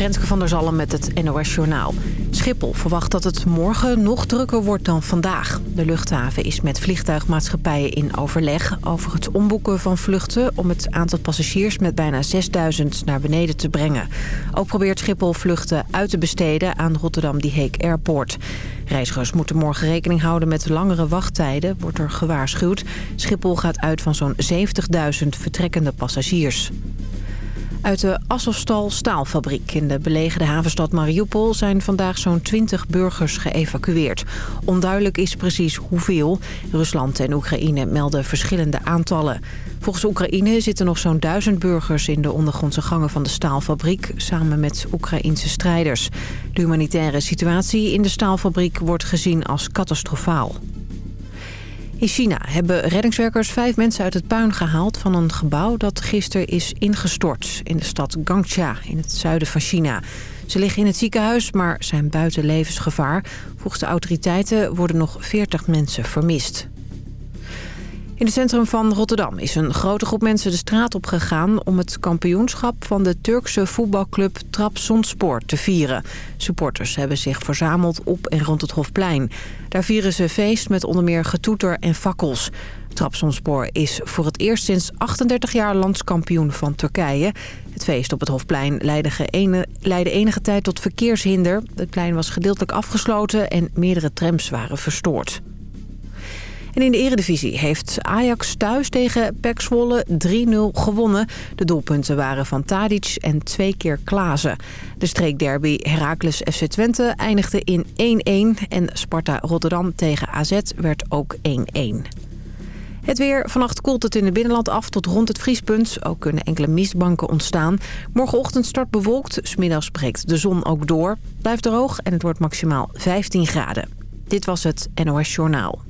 Renske van der Zalm met het NOS Journaal. Schiphol verwacht dat het morgen nog drukker wordt dan vandaag. De luchthaven is met vliegtuigmaatschappijen in overleg... over het omboeken van vluchten om het aantal passagiers... met bijna 6000 naar beneden te brengen. Ook probeert Schiphol vluchten uit te besteden aan Rotterdam Die Heek Airport. Reizigers moeten morgen rekening houden met langere wachttijden, wordt er gewaarschuwd. Schiphol gaat uit van zo'n 70.000 vertrekkende passagiers. Uit de Azovstal staalfabriek in de belegerde havenstad Mariupol... zijn vandaag zo'n 20 burgers geëvacueerd. Onduidelijk is precies hoeveel. Rusland en Oekraïne melden verschillende aantallen. Volgens Oekraïne zitten nog zo'n duizend burgers... in de ondergrondse gangen van de staalfabriek... samen met Oekraïnse strijders. De humanitaire situatie in de staalfabriek wordt gezien als catastrofaal. In China hebben reddingswerkers vijf mensen uit het puin gehaald... van een gebouw dat gisteren is ingestort in de stad Gangxia in het zuiden van China. Ze liggen in het ziekenhuis, maar zijn buiten levensgevaar. Volgens de autoriteiten worden nog 40 mensen vermist. In het centrum van Rotterdam is een grote groep mensen de straat op gegaan... om het kampioenschap van de Turkse voetbalclub Trabzonspor te vieren. Supporters hebben zich verzameld op en rond het Hofplein. Daar vieren ze feest met onder meer getoeter en fakkels. Trabzonspor is voor het eerst sinds 38 jaar landskampioen van Turkije. Het feest op het Hofplein leidde, leidde enige tijd tot verkeershinder. Het plein was gedeeltelijk afgesloten en meerdere trams waren verstoord. En in de eredivisie heeft Ajax thuis tegen PEC Zwolle 3-0 gewonnen. De doelpunten waren van Tadic en twee keer Klaassen. De streekderby Heracles FC Twente eindigde in 1-1 en Sparta Rotterdam tegen AZ werd ook 1-1. Het weer. Vannacht koelt het in het binnenland af tot rond het vriespunt. Ook kunnen enkele mistbanken ontstaan. Morgenochtend start bewolkt. Smiddags breekt de zon ook door. Blijft droog en het wordt maximaal 15 graden. Dit was het NOS Journaal.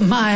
My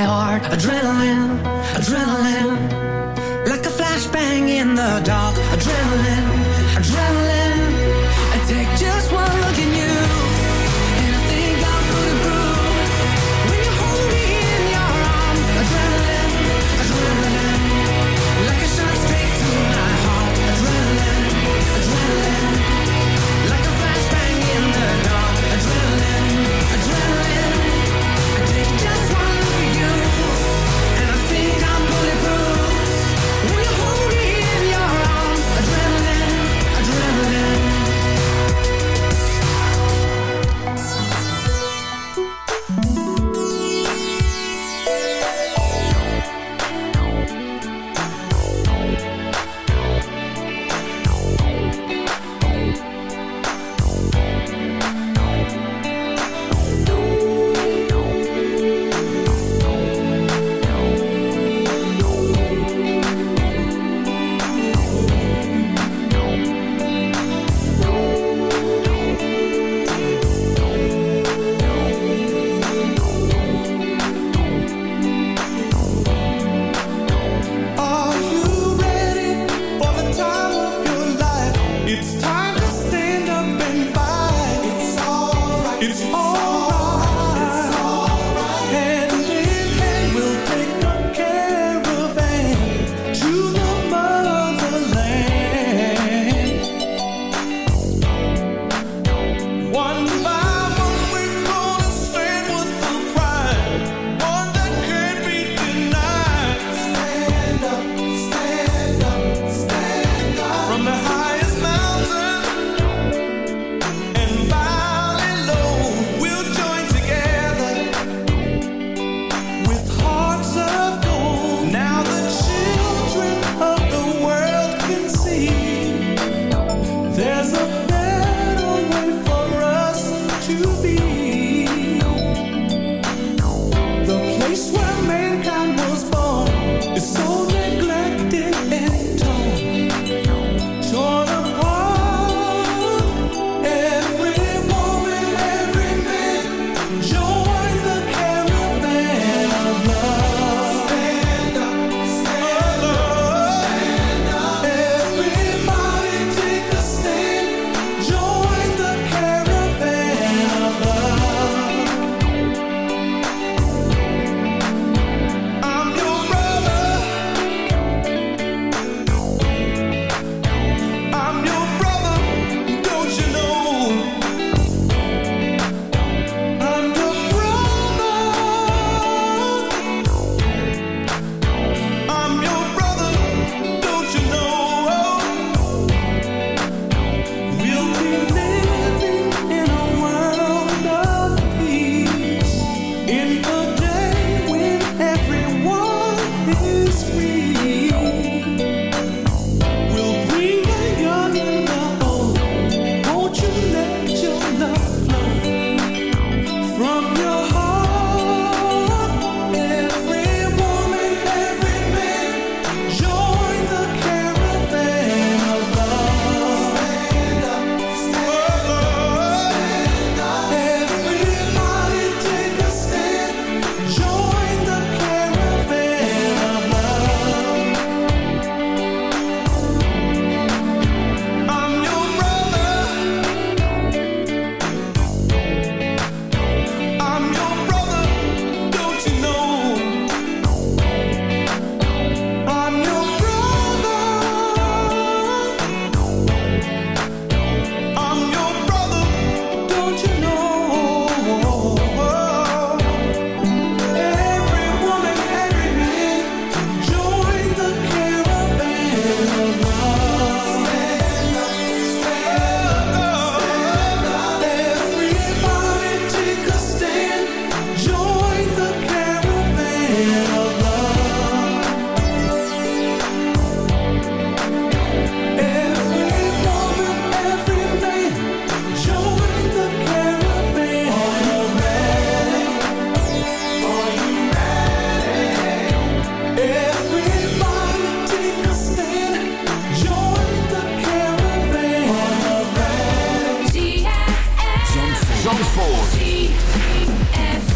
ZFM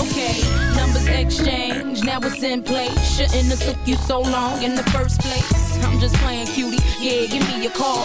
Okay, numbers exchange, now it's in place. Shouldn't have took you so long in the first place. I'm just playing cutie, yeah, give me a call.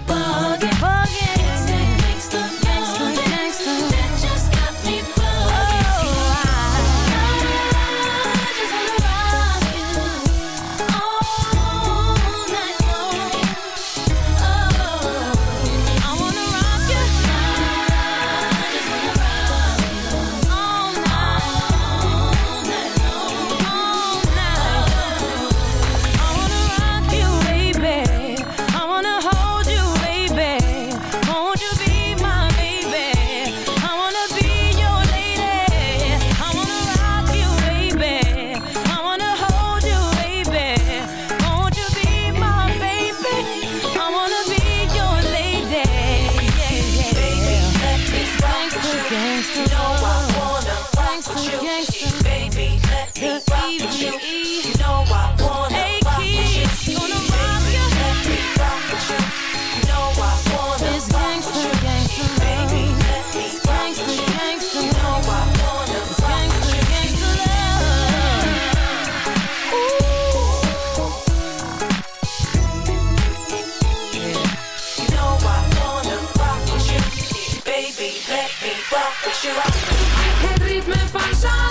Het ritme van Zandvoort.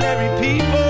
ordinary people.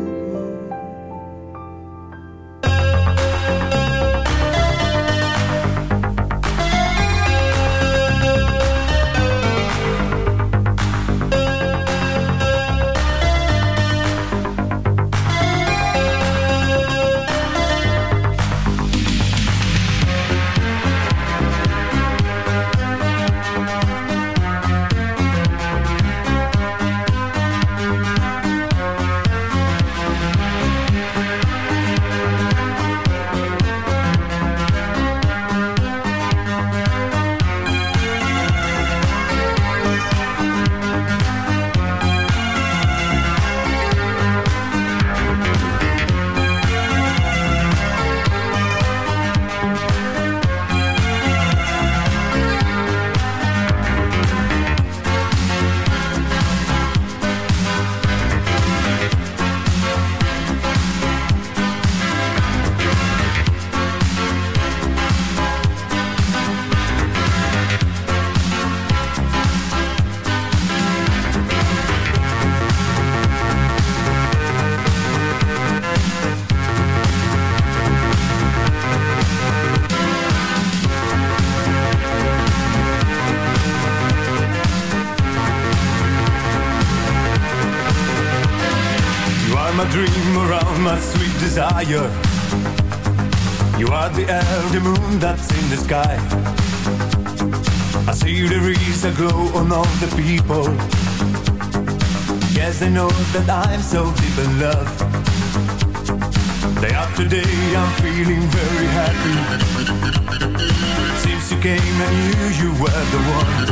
My sweet desire. You are the the moon that's in the sky. I see the is a glow on all the people. Yes, I know that I'm so deep in love. Day after day, I'm feeling very happy. Since you came, I knew you were the one.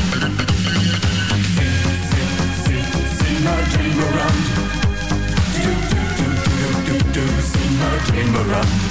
Around. Do, do, do, do, do, do, sing my dream around.